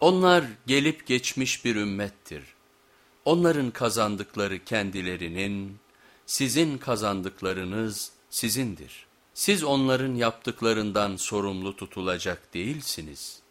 Onlar gelip geçmiş bir ümmettir. Onların kazandıkları kendilerinin, sizin kazandıklarınız sizindir. Siz onların yaptıklarından sorumlu tutulacak değilsiniz.''